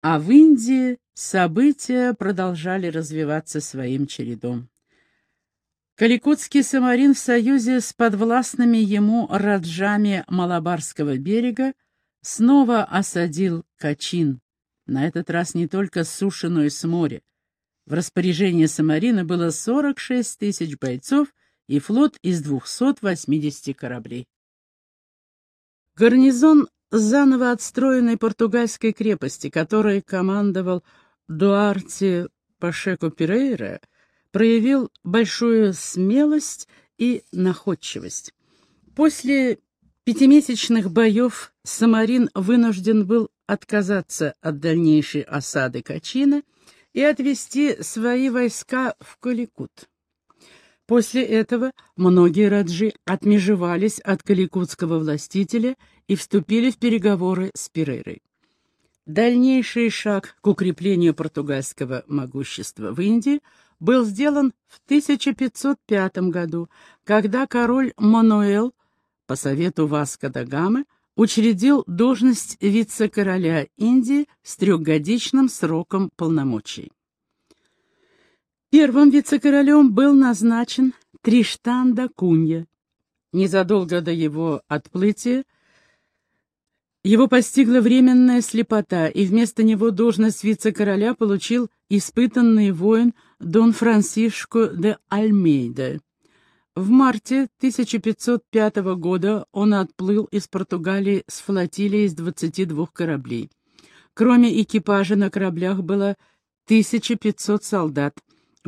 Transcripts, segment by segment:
А в Индии события продолжали развиваться своим чередом. Каликутский самарин в союзе с подвластными ему раджами Малабарского берега снова осадил Качин, на этот раз не только суши, но и с моря. В распоряжении Самарина было 46 тысяч бойцов и флот из 280 кораблей. Гарнизон заново отстроенной португальской крепости, которой командовал Дуарте Пашеко Перейра, проявил большую смелость и находчивость. После пятимесячных боев Самарин вынужден был отказаться от дальнейшей осады Качина и отвести свои войска в Каликут. После этого многие раджи отмежевались от каликутского властителя и вступили в переговоры с Перейрой. Дальнейший шаг к укреплению португальского могущества в Индии был сделан в 1505 году, когда король Мануэл по совету Васко да Гамы учредил должность вице-короля Индии с трехгодичным сроком полномочий. Первым вице-королем был назначен Триштан да Кунья. Незадолго до его отплытия его постигла временная слепота, и вместо него должность вице-короля получил испытанный воин Дон Франсишко де Альмейда. В марте 1505 года он отплыл из Португалии с флотилией из 22 кораблей. Кроме экипажа на кораблях было 1500 солдат.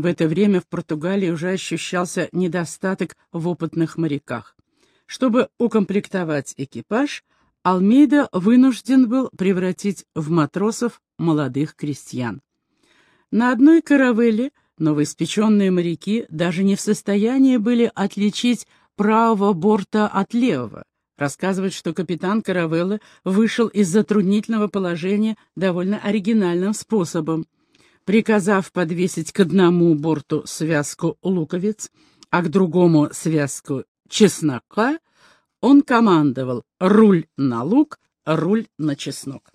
В это время в Португалии уже ощущался недостаток в опытных моряках. Чтобы укомплектовать экипаж, Алмейда вынужден был превратить в матросов молодых крестьян. На одной каравелле Новоиспеченные моряки даже не в состоянии были отличить правого борта от левого. Рассказывают, что капитан каравеллы вышел из затруднительного положения довольно оригинальным способом. Приказав подвесить к одному борту связку луковиц, а к другому связку чеснока, он командовал «руль на лук, руль на чеснок».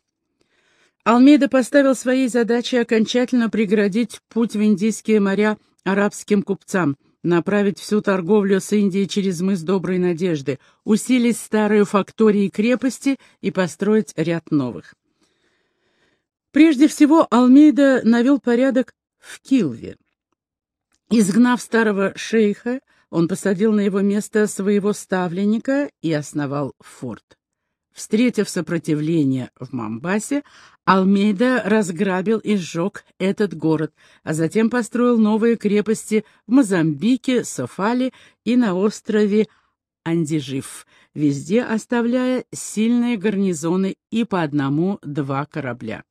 Алмейда поставил своей задачей окончательно преградить путь в Индийские моря арабским купцам, направить всю торговлю с Индией через мыс Доброй Надежды, усилить старые фактории крепости и построить ряд новых. Прежде всего Алмейда навел порядок в Килве. Изгнав старого шейха, он посадил на его место своего ставленника и основал форт. Встретив сопротивление в Мамбасе, Алмейда разграбил и сжег этот город, а затем построил новые крепости в Мозамбике, Софале и на острове Андижив, везде оставляя сильные гарнизоны и по одному-два корабля.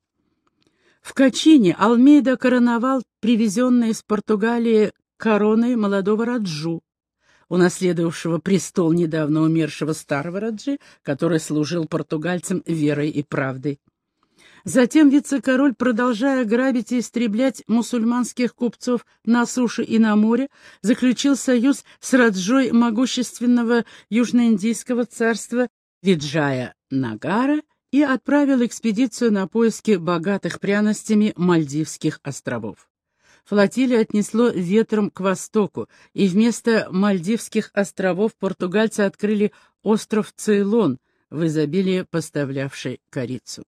В Качине Алмейда короновал привезенные из Португалии короны молодого Раджу, унаследовавшего престол недавно умершего старого Раджи, который служил португальцам верой и правдой. Затем вице-король, продолжая грабить и истреблять мусульманских купцов на суше и на море, заключил союз с Раджой могущественного южноиндийского царства Виджая Нагара и отправил экспедицию на поиски богатых пряностями Мальдивских островов флотилию отнесло ветром к востоку, и вместо Мальдивских островов португальцы открыли остров Цейлон, в изобилии поставлявший корицу.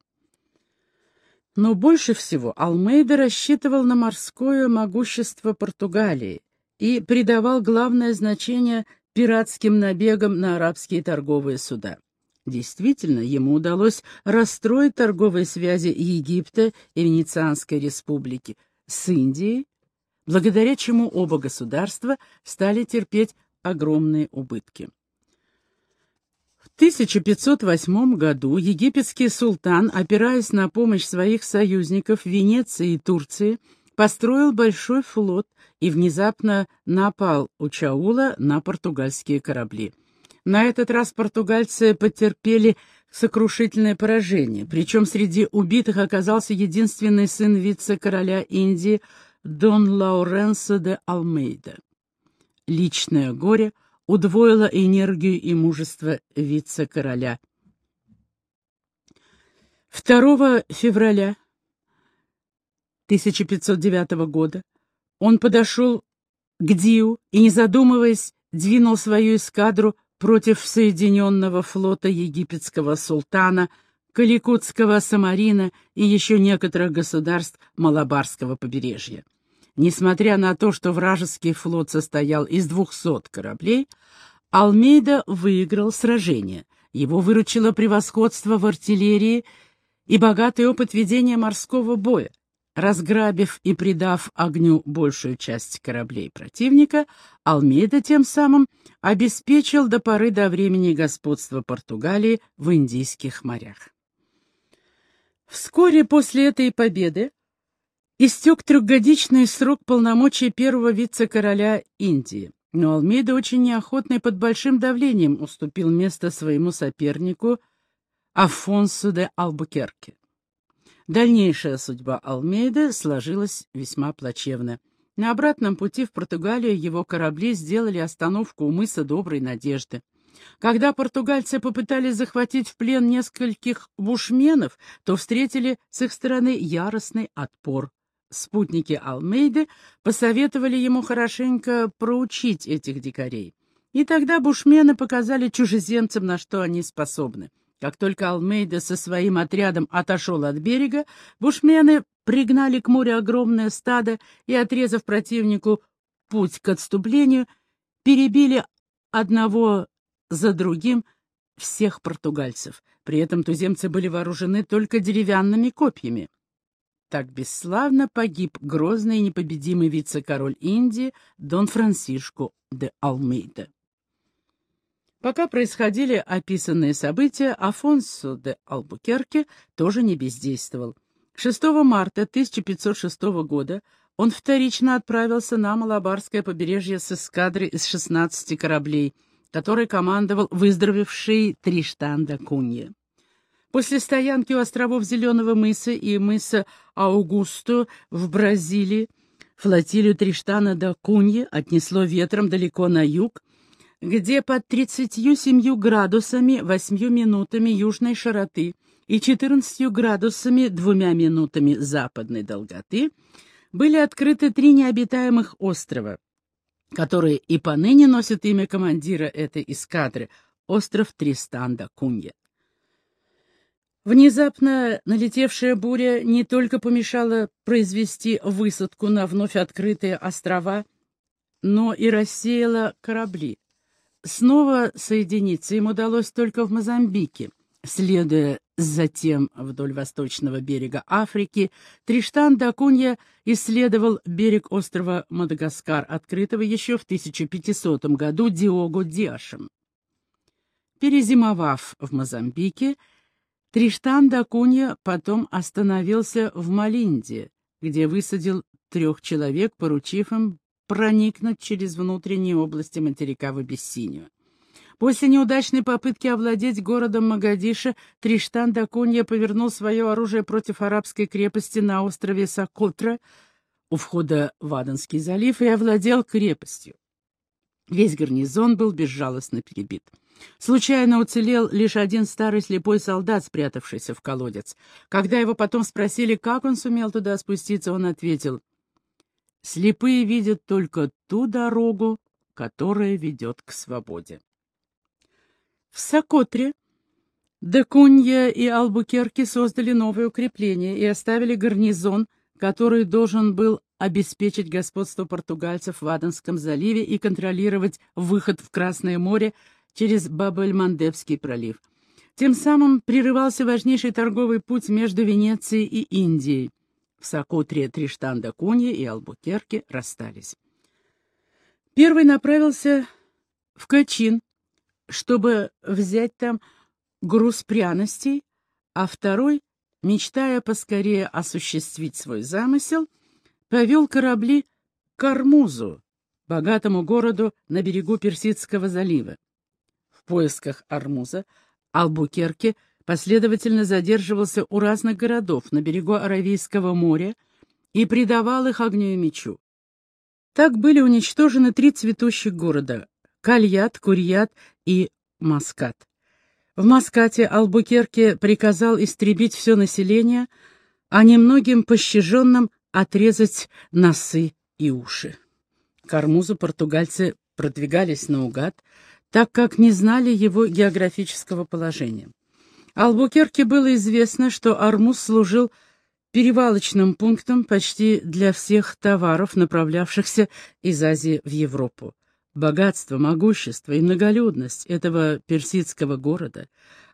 Но больше всего Алмейда рассчитывал на морское могущество Португалии и придавал главное значение пиратским набегам на арабские торговые суда. Действительно, ему удалось расстроить торговые связи Египта и Венецианской республики, с Индией, благодаря чему оба государства стали терпеть огромные убытки. В 1508 году египетский султан, опираясь на помощь своих союзников Венеции и Турции, построил большой флот и внезапно напал у Чаула на португальские корабли. На этот раз португальцы потерпели сокрушительное поражение, причем среди убитых оказался единственный сын вице-короля Индии Дон Лауренсо де Алмейда. Личное горе удвоило энергию и мужество вице-короля. 2 февраля 1509 года он подошел к Диу и, не задумываясь, двинул свою эскадру против Соединенного флота египетского султана, Каликутского Самарина и еще некоторых государств Малабарского побережья. Несмотря на то, что вражеский флот состоял из 200 кораблей, Алмейда выиграл сражение. Его выручило превосходство в артиллерии и богатый опыт ведения морского боя. Разграбив и придав огню большую часть кораблей противника, Алмейда тем самым обеспечил до поры до времени господство Португалии в Индийских морях. Вскоре после этой победы истек трехгодичный срок полномочий первого вице-короля Индии, но Алмейда очень неохотно и под большим давлением уступил место своему сопернику Афонсу де Албукерке. Дальнейшая судьба Алмейда сложилась весьма плачевно. На обратном пути в Португалию его корабли сделали остановку у мыса Доброй Надежды. Когда португальцы попытались захватить в плен нескольких бушменов, то встретили с их стороны яростный отпор. Спутники Алмейды посоветовали ему хорошенько проучить этих дикарей. И тогда бушмены показали чужеземцам, на что они способны. Как только Алмейда со своим отрядом отошел от берега, бушмены пригнали к морю огромное стадо и, отрезав противнику путь к отступлению, перебили одного за другим всех португальцев. При этом туземцы были вооружены только деревянными копьями. Так бесславно погиб грозный и непобедимый вице-король Индии Дон Франсишко де Алмейда. Пока происходили описанные события, Афонсо де Албукерке тоже не бездействовал. 6 марта 1506 года он вторично отправился на Малабарское побережье с эскадрой из 16 кораблей, которой командовал выздоровевший Триштан да Кунья. После стоянки у островов Зеленого мыса и мыса Аугусто в Бразилии флотилию Триштана да Куньи отнесло ветром далеко на юг, где под 37 градусами 8 минутами южной широты и 14 градусами 2 минутами западной долготы были открыты три необитаемых острова, которые и поныне носят имя командира этой эскадры — остров Тристан-да-Кунья. Внезапно налетевшая буря не только помешала произвести высадку на вновь открытые острова, но и рассеяла корабли. Снова соединиться им удалось только в Мозамбике. Следуя затем вдоль восточного берега Африки, Триштан да Кунья исследовал берег острова Мадагаскар, открытого еще в 1500 году Диого Диашем. Перезимовав в Мозамбике, Триштан да Кунья потом остановился в Малинде, где высадил трех человек, поручив им проникнуть через внутренние области материка в Абиссинию. После неудачной попытки овладеть городом Магадиша, Триштан да Кунья повернул свое оружие против арабской крепости на острове Сокотра у входа в Аденский залив и овладел крепостью. Весь гарнизон был безжалостно перебит. Случайно уцелел лишь один старый слепой солдат, спрятавшийся в колодец. Когда его потом спросили, как он сумел туда спуститься, он ответил, «Слепые видят только ту дорогу, которая ведет к свободе». В Сокотре Декунья и Албукерки создали новое укрепление и оставили гарнизон, который должен был обеспечить господство португальцев в Аденском заливе и контролировать выход в Красное море через Бабель-Мандебский пролив. Тем самым прерывался важнейший торговый путь между Венецией и Индией. В Сокотре Триштан да Кунья и Албукерке расстались. Первый направился в Качин, чтобы взять там груз пряностей, а второй, мечтая поскорее осуществить свой замысел, повел корабли к Армузу, богатому городу на берегу Персидского залива поисках Армуза, Албукерке последовательно задерживался у разных городов на берегу Аравийского моря и предавал их огню и мечу. Так были уничтожены три цветущих города — Кальят, Курьят и Маскат. В Маскате Албукерке приказал истребить все население, а немногим пощаженным отрезать носы и уши. К Армузу португальцы продвигались наугад, так как не знали его географического положения. Албукерке было известно, что Армуз служил перевалочным пунктом почти для всех товаров, направлявшихся из Азии в Европу. Богатство, могущество и многолюдность этого персидского города,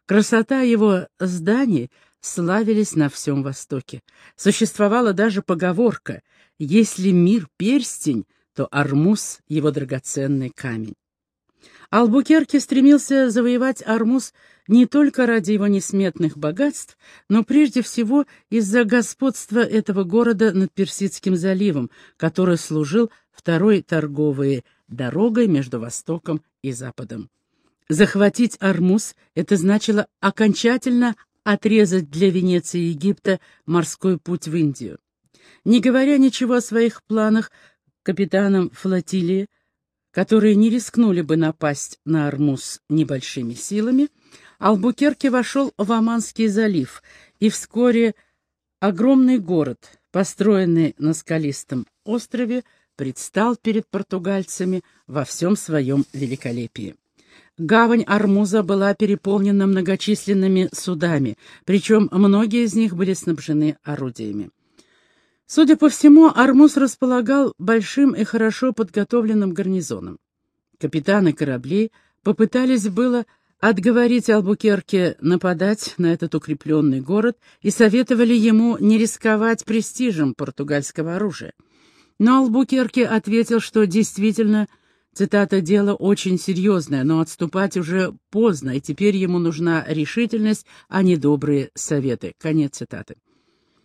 красота его зданий славились на всем Востоке. Существовала даже поговорка «Если мир перстень, то Армуз — его драгоценный камень». Албукерке стремился завоевать Армуз не только ради его несметных богатств, но прежде всего из-за господства этого города над Персидским заливом, который служил второй торговой дорогой между Востоком и Западом. Захватить Армуз — это значило окончательно отрезать для Венеции и Египта морской путь в Индию. Не говоря ничего о своих планах, капитанам флотилии, которые не рискнули бы напасть на Армуз небольшими силами, Албукерке вошел в Оманский залив, и вскоре огромный город, построенный на скалистом острове, предстал перед португальцами во всем своем великолепии. Гавань Армуза была переполнена многочисленными судами, причем многие из них были снабжены орудиями. Судя по всему, Армуз располагал большим и хорошо подготовленным гарнизоном. Капитаны кораблей попытались было отговорить Албукерке нападать на этот укрепленный город и советовали ему не рисковать престижем португальского оружия. Но Албукерке ответил, что действительно, цитата, «дело очень серьезное, но отступать уже поздно, и теперь ему нужна решительность, а не добрые советы». Конец цитаты.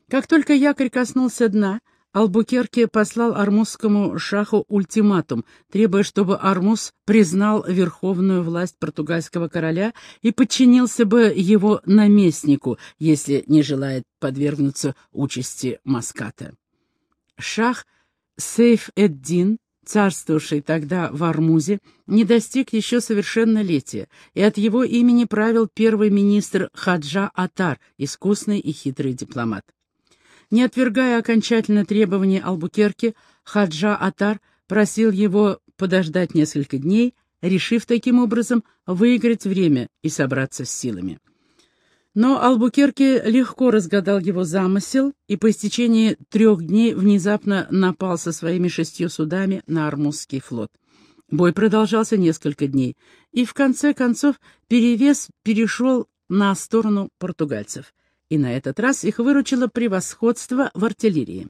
Как только якорь коснулся дна, Албукерке послал армузскому шаху ультиматум, требуя, чтобы Армуз признал верховную власть португальского короля и подчинился бы его наместнику, если не желает подвергнуться участи Маската. Шах Сейф-эд-Дин, царствовавший тогда в Армузе, не достиг еще совершеннолетия, и от его имени правил первый министр Хаджа Атар, искусный и хитрый дипломат. Не отвергая окончательно требования Албукерки, Хаджа Атар просил его подождать несколько дней, решив таким образом выиграть время и собраться с силами. Но Албукерке легко разгадал его замысел и по истечении трех дней внезапно напал со своими шестью судами на Армузский флот. Бой продолжался несколько дней, и в конце концов перевес перешел на сторону португальцев. И на этот раз их выручило превосходство в артиллерии.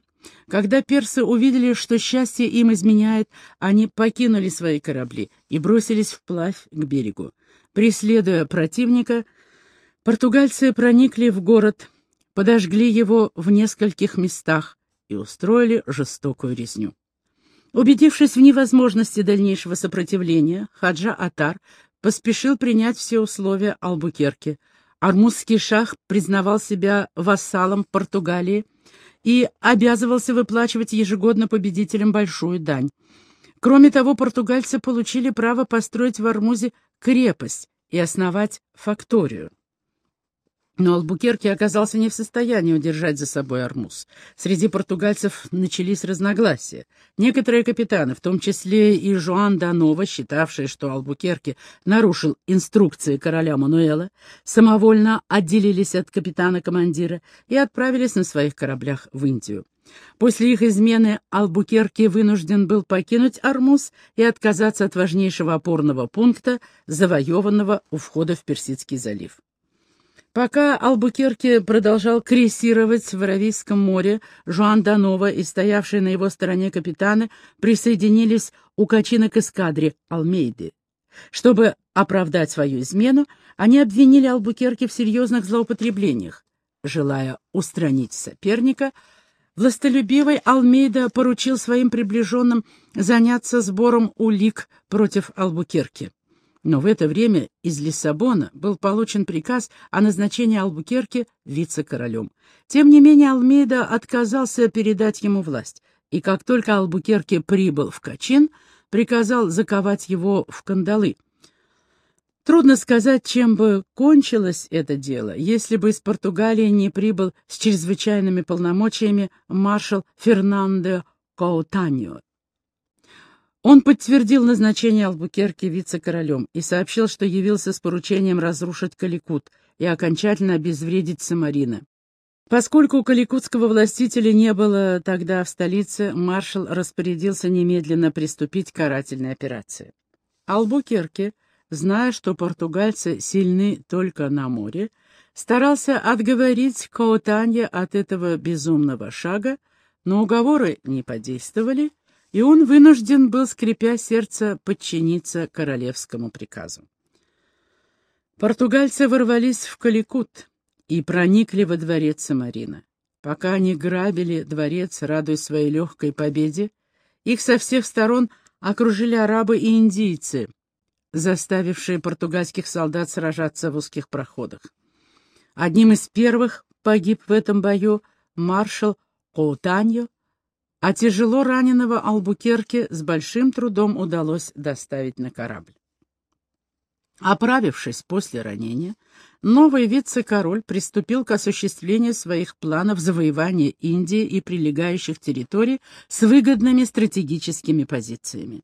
Когда персы увидели, что счастье им изменяет, они покинули свои корабли и бросились вплавь к берегу. Преследуя противника, Португальцы проникли в город, подожгли его в нескольких местах и устроили жестокую резню. Убедившись в невозможности дальнейшего сопротивления, Хаджа Атар поспешил принять все условия Албукерки. Армузский шах признавал себя вассалом Португалии и обязывался выплачивать ежегодно победителям большую дань. Кроме того, португальцы получили право построить в Армузе крепость и основать факторию. Но Албукерке оказался не в состоянии удержать за собой Армуз. Среди португальцев начались разногласия. Некоторые капитаны, в том числе и Жуан Данова, считавшие, что Албукерке нарушил инструкции короля Мануэла, самовольно отделились от капитана-командира и отправились на своих кораблях в Индию. После их измены Албукерке вынужден был покинуть Армуз и отказаться от важнейшего опорного пункта, завоеванного у входа в Персидский залив. Пока Албукерке продолжал крейсировать в Аравийском море, Жуан Данова и стоявшие на его стороне капитаны присоединились у качина к эскадре Алмейды. Чтобы оправдать свою измену, они обвинили Албукерке в серьезных злоупотреблениях. Желая устранить соперника, властолюбивый Алмейда поручил своим приближенным заняться сбором улик против Албукерки. Но в это время из Лиссабона был получен приказ о назначении Албукерки вице-королем. Тем не менее Алмейда отказался передать ему власть, и как только Албукерке прибыл в Качин, приказал заковать его в кандалы. Трудно сказать, чем бы кончилось это дело, если бы из Португалии не прибыл с чрезвычайными полномочиями маршал Фернандо Каутаньо. Он подтвердил назначение Албукерки вице-королем и сообщил, что явился с поручением разрушить Каликут и окончательно обезвредить Самарина. Поскольку у каликутского властителя не было тогда в столице, маршал распорядился немедленно приступить к карательной операции. Албукерке — зная, что португальцы сильны только на море, старался отговорить Каутанья от этого безумного шага, но уговоры не подействовали, и он вынужден был, скрипя сердце, подчиниться королевскому приказу. Португальцы ворвались в Каликут и проникли во дворец Самарина. Пока они грабили дворец, радуясь своей легкой победе, их со всех сторон окружили арабы и индийцы, заставившие португальских солдат сражаться в узких проходах. Одним из первых погиб в этом бою маршал Коутаньо, а тяжело раненого Албукерке с большим трудом удалось доставить на корабль. Оправившись после ранения, новый вице-король приступил к осуществлению своих планов завоевания Индии и прилегающих территорий с выгодными стратегическими позициями.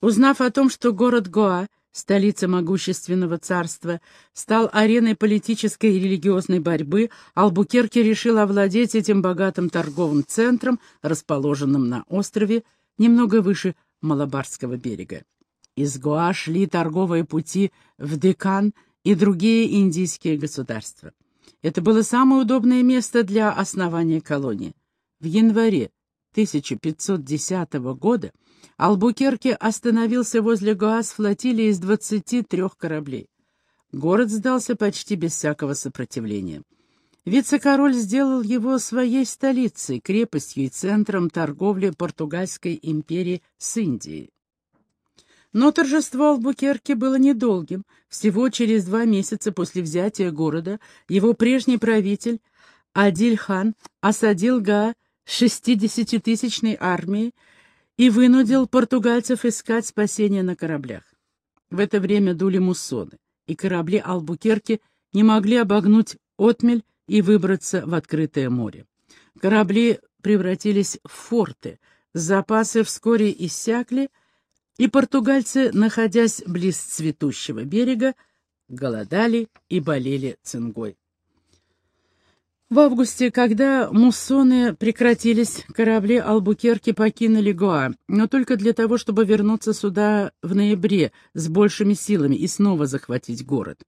Узнав о том, что город Гоа, столица могущественного царства, стал ареной политической и религиозной борьбы, Албукерке решил овладеть этим богатым торговым центром, расположенным на острове, немного выше Малабарского берега. Из Гоа шли торговые пути в Декан и другие индийские государства. Это было самое удобное место для основания колонии. В январе 1510 года Албукерке остановился возле Гоа с флотилией из 23 кораблей. Город сдался почти без всякого сопротивления. Вице-король сделал его своей столицей, крепостью и центром торговли португальской империи с Индией. Но торжество Албукерке было недолгим. Всего через два месяца после взятия города его прежний правитель Адиль-хан осадил Гаа шестидесятитысячной армией и вынудил португальцев искать спасение на кораблях. В это время дули муссоны, и корабли Албукерки не могли обогнуть отмель и выбраться в открытое море. Корабли превратились в форты, запасы вскоре иссякли, и португальцы, находясь близ цветущего берега, голодали и болели цингой. В августе, когда муссоны прекратились, корабли Албукерки покинули Гоа, но только для того, чтобы вернуться сюда в ноябре с большими силами и снова захватить город.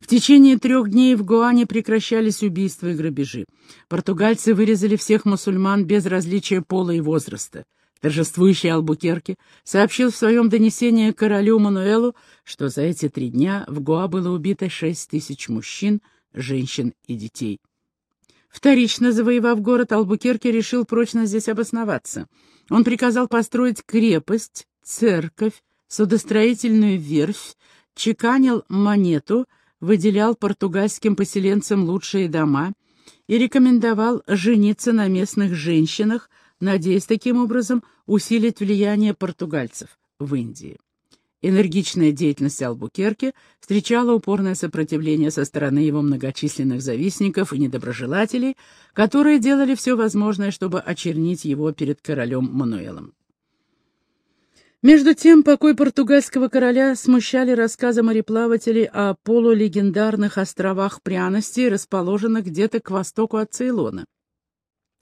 В течение трех дней в Гоа не прекращались убийства и грабежи. Португальцы вырезали всех мусульман без различия пола и возраста. Торжествующий Албукерки сообщил в своем донесении королю Мануэлу, что за эти три дня в Гоа было убито шесть тысяч мужчин, женщин и детей. Вторично завоевав город, Албукерке решил прочно здесь обосноваться. Он приказал построить крепость, церковь, судостроительную верфь, чеканил монету, выделял португальским поселенцам лучшие дома и рекомендовал жениться на местных женщинах, надеясь таким образом усилить влияние португальцев в Индии. Энергичная деятельность Албукерки встречала упорное сопротивление со стороны его многочисленных завистников и недоброжелателей, которые делали все возможное, чтобы очернить его перед королем Мануэлом. Между тем, покой португальского короля смущали рассказы мореплавателей о полулегендарных островах пряностей, расположенных где-то к востоку от Цейлона.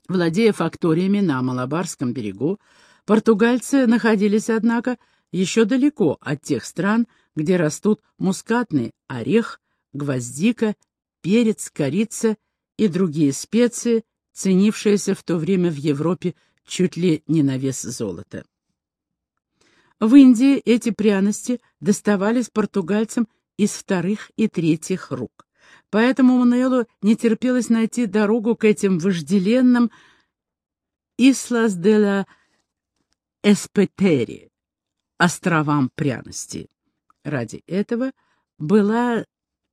Владея факториями на Малабарском берегу, португальцы находились, однако, еще далеко от тех стран, где растут мускатный орех, гвоздика, перец, корица и другие специи, ценившиеся в то время в Европе чуть ли не на вес золота. В Индии эти пряности доставались португальцам из вторых и третьих рук. Поэтому Мануэлу не терпелось найти дорогу к этим вожделенным «Ислас де ла Эспетери», островам пряности. Ради этого была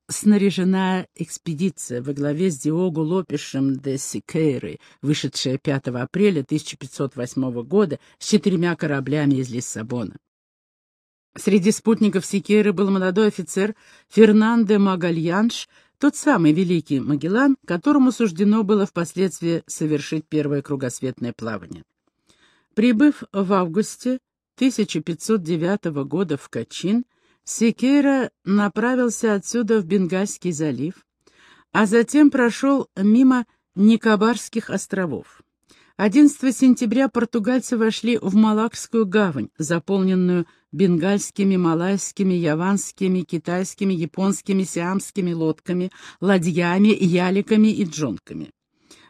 снаряжена экспедиция во главе с Диогу Лопешем де Сикейры, вышедшая 5 апреля 1508 года с четырьмя кораблями из Лиссабона. Среди спутников Сикеры был молодой офицер Фернандо Магальянш, тот самый великий Магеллан, которому суждено было впоследствии совершить первое кругосветное плавание. Прибыв в августе 1509 года в Качин, Сикера направился отсюда в Бенгальский залив, а затем прошел мимо Никобарских островов. 11 сентября португальцы вошли в Малакскую гавань, заполненную бенгальскими, малайскими, яванскими, китайскими, японскими, сиамскими лодками, ладьями, яликами и джонками.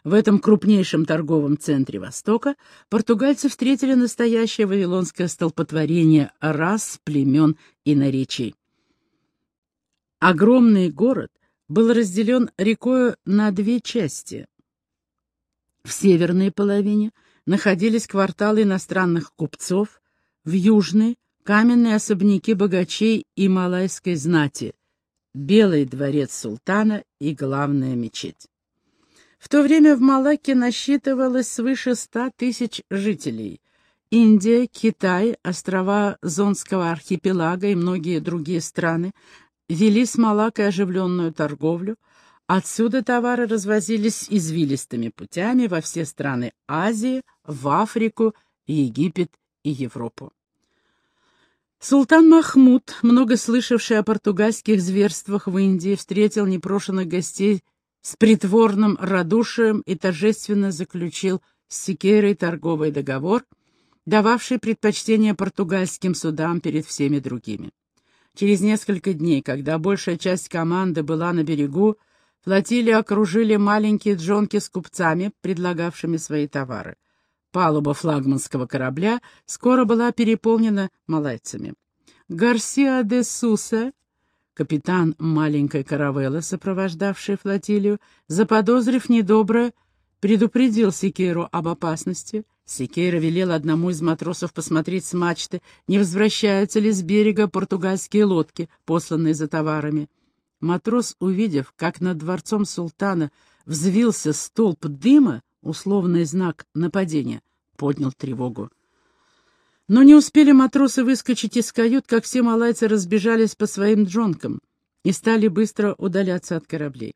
В этом крупнейшем торговом центре Востока португальцы встретили настоящее вавилонское столпотворение рас, племен и наречий. Огромный город был разделен рекою на две части — в северной половине находились кварталы иностранных купцов, в южной — каменные особняки богачей и малайской знати, Белый дворец султана и главная мечеть. В то время в Малаке насчитывалось свыше ста тысяч жителей. Индия, Китай, острова Зонского архипелага и многие другие страны вели с Малакой оживленную торговлю, Отсюда товары развозились извилистыми путями во все страны Азии, в Африку, Египет и Европу. Султан Махмуд, много слышавший о португальских зверствах в Индии, встретил непрошенных гостей с притворным радушием и торжественно заключил с Сикерой торговый договор, дававший предпочтение португальским судам перед всеми другими. Через несколько дней, когда большая часть команды была на берегу, Флотилию окружили маленькие джонки с купцами, предлагавшими свои товары. Палуба флагманского корабля скоро была переполнена малайцами. Гарсиа де Суса, капитан маленькой каравеллы, сопровождавший флотилию, заподозрив недоброе, предупредил Секейру об опасности. Секейра велел одному из матросов посмотреть с мачты, не возвращаются ли с берега португальские лодки, посланные за товарами. Матрос, увидев, как над дворцом султана взвился столб дыма, условный знак нападения, поднял тревогу. Но не успели матросы выскочить из кают, как все малайцы разбежались по своим джонкам и стали быстро удаляться от кораблей.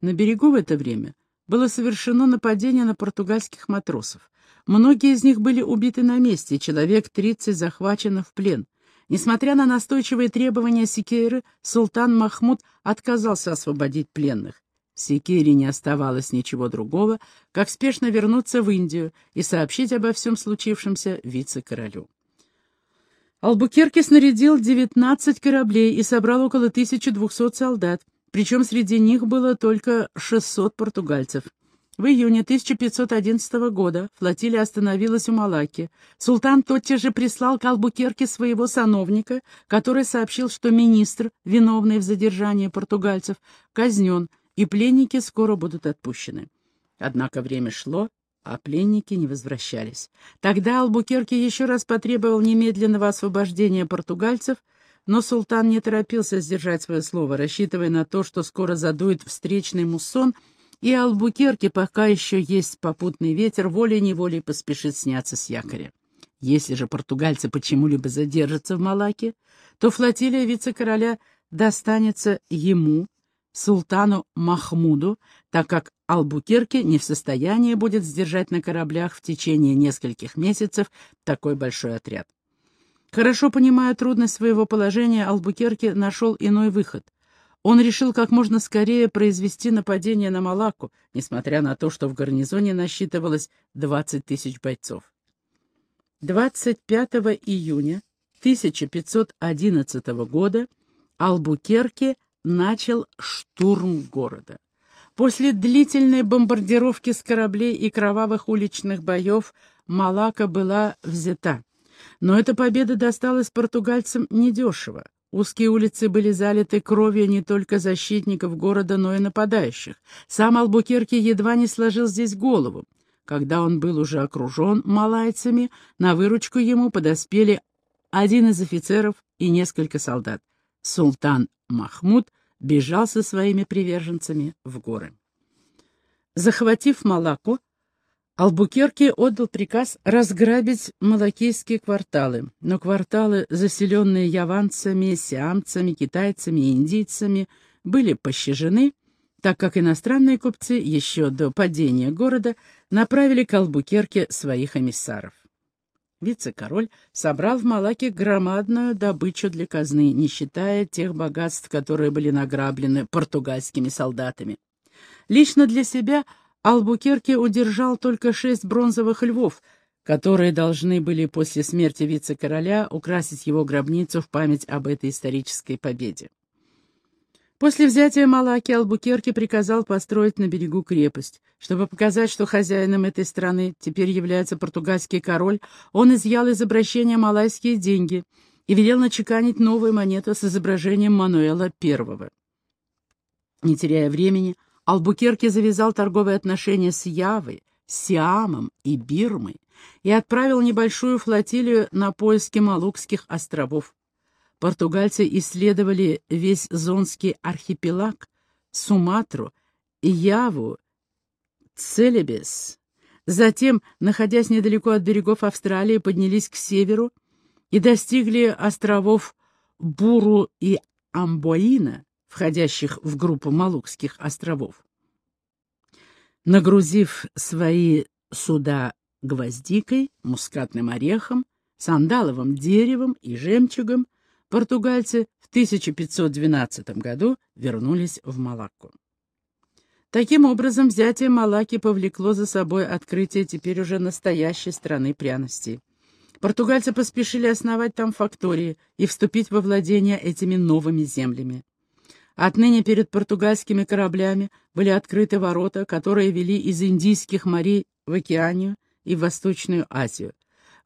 На берегу в это время было совершено нападение на португальских матросов. Многие из них были убиты на месте, человек тридцать захвачено в плен — Несмотря на настойчивые требования Секейры, султан Махмуд отказался освободить пленных. Секире не оставалось ничего другого, как спешно вернуться в Индию и сообщить обо всем случившемся вице-королю. Албукерке снарядил 19 кораблей и собрал около 1200 солдат, причем среди них было только 600 португальцев. В июне 1511 года флотилия остановилась у Малаки. Султан тотчас же прислал к Албукерке своего сановника, который сообщил, что министр, виновный в задержании португальцев, казнен, и пленники скоро будут отпущены. Однако время шло, а пленники не возвращались. Тогда Албукерке еще раз потребовал немедленного освобождения португальцев, но султан не торопился сдержать свое слово, рассчитывая на то, что скоро задует встречный муссон — и Албукерке, пока еще есть попутный ветер, волей-неволей поспешит сняться с якоря. Если же португальцы почему-либо задержатся в Малаке, то флотилия вице-короля достанется ему, султану Махмуду, так как Албукерке не в состоянии будет сдержать на кораблях в течение нескольких месяцев такой большой отряд. Хорошо понимая трудность своего положения, Албукерке нашел иной выход — он решил как можно скорее произвести нападение на Малаку, несмотря на то, что в гарнизоне насчитывалось 20 тысяч бойцов. 25 июня 1511 года Албукерке начал штурм города. После длительной бомбардировки с кораблей и кровавых уличных боев Малака была взята. Но эта победа досталась португальцам недешево. Узкие улицы были залиты кровью не только защитников города, но и нападающих. Сам Албукерки едва не сложил здесь голову. Когда он был уже окружен малайцами, на выручку ему подоспели один из офицеров и несколько солдат. Султан Махмуд бежал со своими приверженцами в горы. Захватив Малаку, Албукерке отдал приказ разграбить малакийские кварталы, но кварталы, заселенные яванцами, сиамцами, китайцами и индийцами, были пощажены, так как иностранные купцы еще до падения города направили к Албукерке своих эмиссаров. Вице-король собрал в Малаке громадную добычу для казны, не считая тех богатств, которые были награблены португальскими солдатами. Лично для себя Албукерке удержал только шесть бронзовых львов, которые должны были после смерти вице-короля украсить его гробницу в память об этой исторической победе. После взятия Малаки Албукерке приказал построить на берегу крепость. Чтобы показать, что хозяином этой страны теперь является португальский король, он изъял из обращения малайские деньги и велел начеканить новую монету с изображением Мануэла I. Не теряя времени, Албукерке завязал торговые отношения с Явой, Сиамом и Бирмой и отправил небольшую флотилию на поиски Малукских островов. Португальцы исследовали весь Зонский архипелаг, Суматру, Яву, Целебес. Затем, находясь недалеко от берегов Австралии, поднялись к северу и достигли островов Буру и Амбоина, входящих в группу Малукских островов. Нагрузив свои суда гвоздикой, мускатным орехом, сандаловым деревом и жемчугом, португальцы в 1512 году вернулись в Малакку. Таким образом, взятие Малаки повлекло за собой открытие теперь уже настоящей страны пряностей. Португальцы поспешили основать там фактории и вступить во владение этими новыми землями. Отныне перед португальскими кораблями были открыты ворота, которые вели из Индийских морей в Океанию и в Восточную Азию.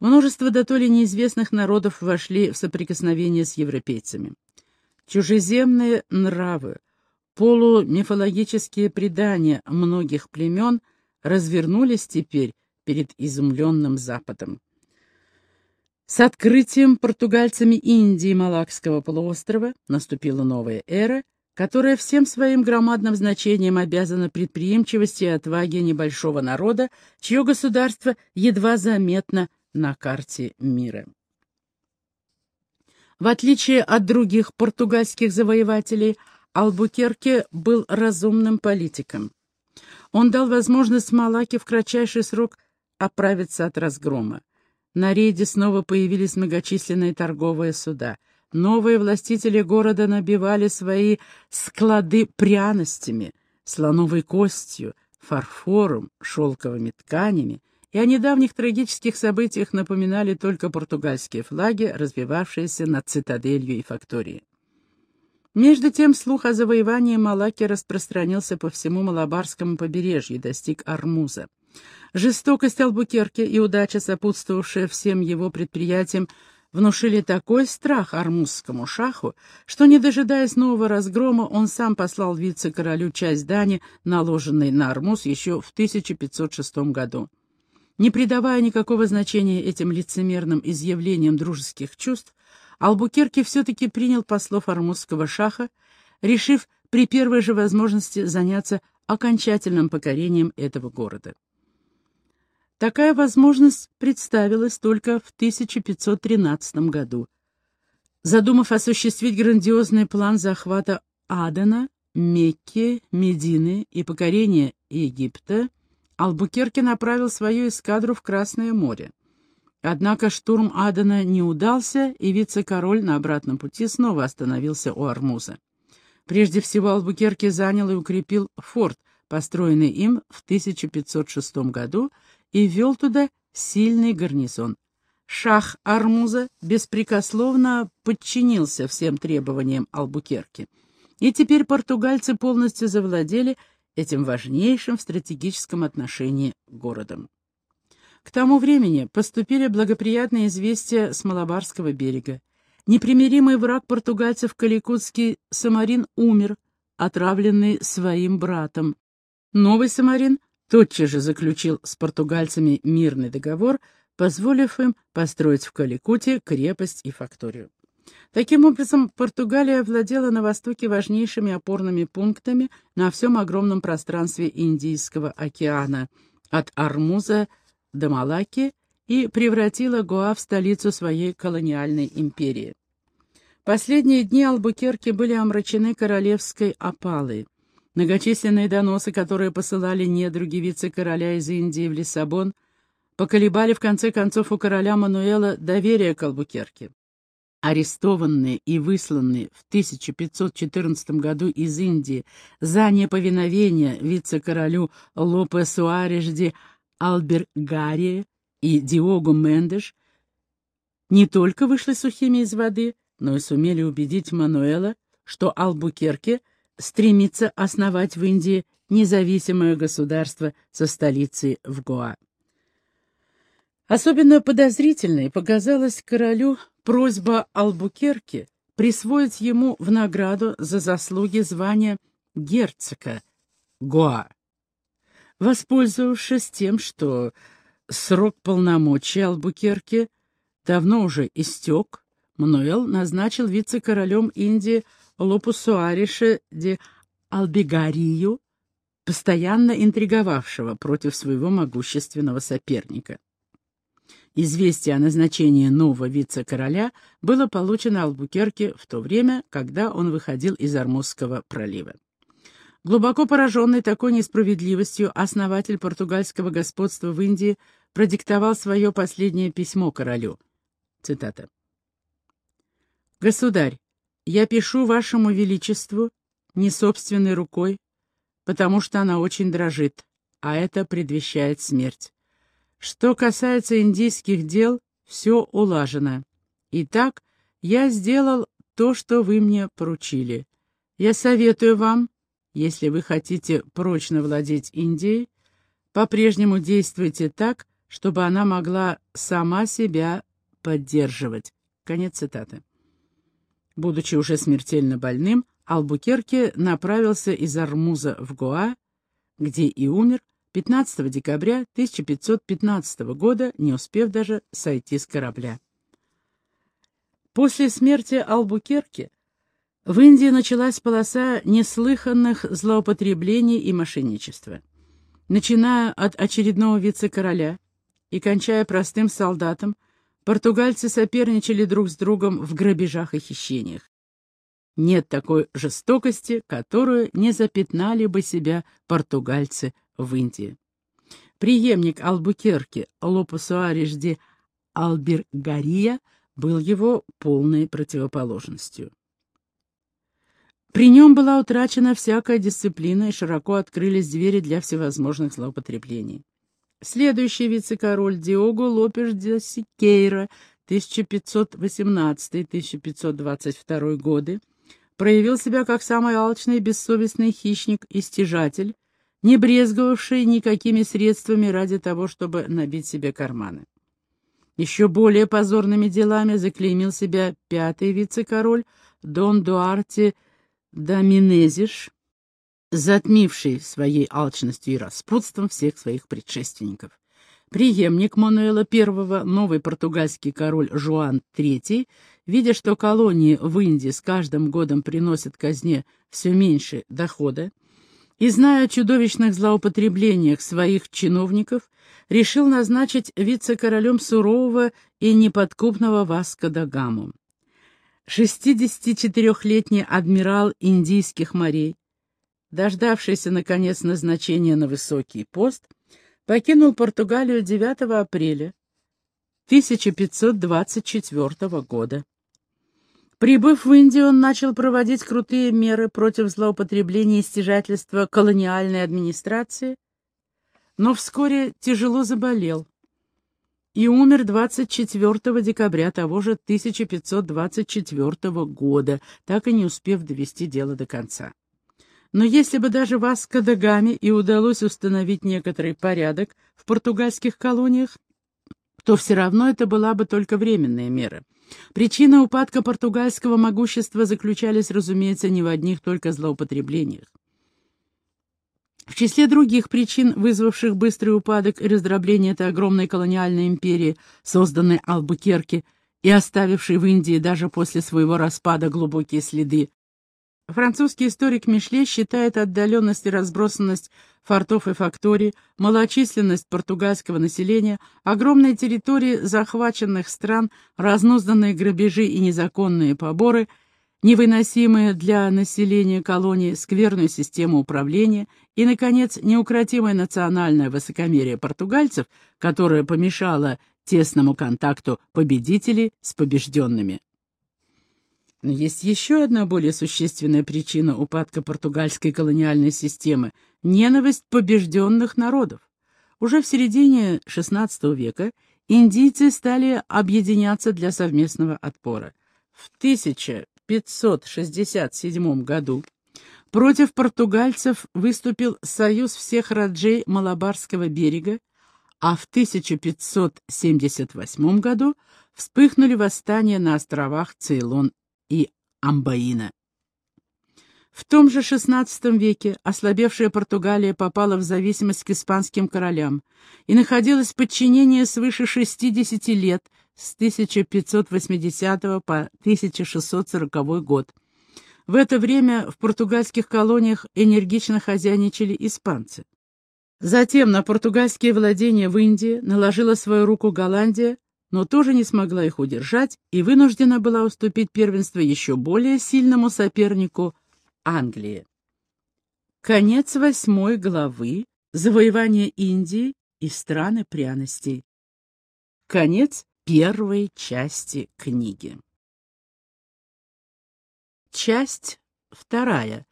Множество дотоле неизвестных народов вошли в соприкосновение с европейцами. Чужеземные нравы, полумифологические предания многих племен развернулись теперь перед изумленным Западом. С открытием португальцами Индии и Малакского полуострова наступила новая эра, которая всем своим громадным значением обязана предприимчивости и отваге небольшого народа, чье государство едва заметно на карте мира. В отличие от других португальских завоевателей, Албукерке был разумным политиком. Он дал возможность Малаке в кратчайший срок оправиться от разгрома. На рейде снова появились многочисленные торговые суда — Новые властители города набивали свои склады пряностями, слоновой костью, фарфором, шелковыми тканями, и о недавних трагических событиях напоминали только португальские флаги, развивавшиеся над цитаделью и факторией. Между тем слух о завоевании Малаки распространился по всему Малабарскому побережью и достиг Армуза. Жестокость Албукерки и удача, сопутствовавшая всем его предприятиям, внушили такой страх армузскому шаху, что, не дожидаясь нового разгрома, он сам послал вице-королю часть дани, наложенной на Армуз еще в 1506 году. Не придавая никакого значения этим лицемерным изъявлениям дружеских чувств, Албукерки все-таки принял послов армузского шаха, решив при первой же возможности заняться окончательным покорением этого города. Такая возможность представилась только в 1513 году. Задумав осуществить грандиозный план захвата Адена, Мекки, Медины и покорения Египта, Албукерке направил свою эскадру в Красное море. Однако штурм Адена не удался, и вице-король на обратном пути снова остановился у Армуза. Прежде всего Албукерке занял и укрепил форт, построенный им в 1506 году и ввел туда сильный гарнизон. Шах Армуза беспрекословно подчинился всем требованиям Албукерки, и теперь португальцы полностью завладели этим важнейшим в стратегическом отношении городом. К тому времени поступили благоприятные известия с Малабарского берега. Непримиримый враг португальцев Каликутский Самарин умер, отравленный своим братом. Новый Самарин тотчас же заключил с португальцами мирный договор, позволив им построить в Каликуте крепость и факторию. Таким образом, Португалия владела на востоке важнейшими опорными пунктами на всем огромном пространстве Индийского океана, от Армуза до Малаки и превратила Гоа в столицу своей колониальной империи. Последние дни Албукерки были омрачены королевской опалой. Многочисленные доносы, которые посылали недруги вице-короля из Индии в Лиссабон, поколебали в конце концов у короля Мануэла доверие к Албукерке. Арестованные и высланные в 1514 году из Индии за неповиновение вице-королю Лопе Суарежди Албергария и Диогу Мендеш не только вышли сухими из воды, но и сумели убедить Мануэла, что Албукерке стремится основать в Индии независимое государство со столицей в Гоа. Особенно подозрительной показалась королю просьба Албукерки присвоить ему в награду за заслуги звания герцога Гоа. Воспользовавшись тем, что срок полномочий Албукерки давно уже истек, Мануэл назначил вице-королем Индии Лопусуариша де Албигарию, постоянно интриговавшего против своего могущественного соперника. Известие о назначении нового вице-короля было получено Албукерке в то время, когда он выходил из Армузского пролива. Глубоко пораженный такой несправедливостью, основатель португальского господства в Индии продиктовал свое последнее письмо королю. Цитата. «Государь, я пишу вашему величеству не собственной рукой, потому что она очень дрожит, а это предвещает смерть. Что касается индийских дел, все улажено. Итак, я сделал то, что вы мне поручили. Я советую вам, если вы хотите прочно владеть Индией, по-прежнему действуйте так, чтобы она могла сама себя поддерживать. Конец цитаты. Будучи уже смертельно больным, Албукерке направился из Армуза в Гоа, где и умер 15 декабря 1515 года, не успев даже сойти с корабля. После смерти Албукерки в Индии началась полоса неслыханных злоупотреблений и мошенничества. Начиная от очередного вице-короля и кончая простым солдатом, Португальцы соперничали друг с другом в грабежах и хищениях. Нет такой жестокости, которую не запятнали бы себя португальцы в Индии. Приемник Албукерки Лопусуариш де Албергария был его полной противоположностью. При нем была утрачена всякая дисциплина и широко открылись двери для всевозможных злоупотреблений. Следующий вице-король Диого Лопеш де Сикейра 1518-1522 годы проявил себя как самый алчный и бессовестный хищник и стяжатель, не брезговавший никакими средствами ради того, чтобы набить себе карманы. Еще более позорными делами заклеймил себя пятый вице-король Дон Дуарте Доминезиш, затмивший своей алчностью и распутством всех своих предшественников. Приемник Мануэла I, новый португальский король Жуан III, видя, что колонии в Индии с каждым годом приносят казне все меньше дохода, и, зная о чудовищных злоупотреблениях своих чиновников, решил назначить вице-королем сурового и неподкупного Васко да Гаму. 64-летний адмирал Индийских морей, дождавшийся, наконец, назначения на высокий пост, покинул Португалию 9 апреля 1524 года. Прибыв в Индию, он начал проводить крутые меры против злоупотребления и стяжательства колониальной администрации, но вскоре тяжело заболел и умер 24 декабря того же 1524 года, так и не успев довести дело до конца. Но если бы даже Васко да Гаме и удалось установить некоторый порядок в португальских колониях, то все равно это была бы только временная мера. Причина упадка португальского могущества заключались, разумеется, не в одних только злоупотреблениях. В числе других причин, вызвавших быстрый упадок и раздробление этой огромной колониальной империи, созданной Албукерке и оставившей в Индии даже после своего распада глубокие следы, Французский историк Мишле считает отдаленность и разбросанность фортов и факторий, малочисленность португальского населения, огромные территории захваченных стран, разнузданные грабежи и незаконные поборы, невыносимые для населения колонии скверную систему управления и, наконец, неукротимое национальное высокомерие португальцев, которое помешало тесному контакту победителей с побежденными. Есть еще одна более существенная причина упадка португальской колониальной системы – ненависть побежденных народов. Уже в середине XVI века индийцы стали объединяться для совместного отпора. В 1567 году против португальцев выступил союз всех раджей Малабарского берега, а в 1578 году вспыхнули восстания на островах Цейлон и Амбаина. В том же XVI веке ослабевшая Португалия попала в зависимость к испанским королям и находилась в подчинении свыше 60 лет с 1580 по 1640 год. В это время в португальских колониях энергично хозяйничали испанцы. Затем на португальские владения в Индии наложила свою руку Голландия, но тоже не смогла их удержать и вынуждена была уступить первенство еще более сильному сопернику Англии. Конец восьмой главы «Завоевание Индии и страны пряностей». Конец первой части книги. Часть вторая.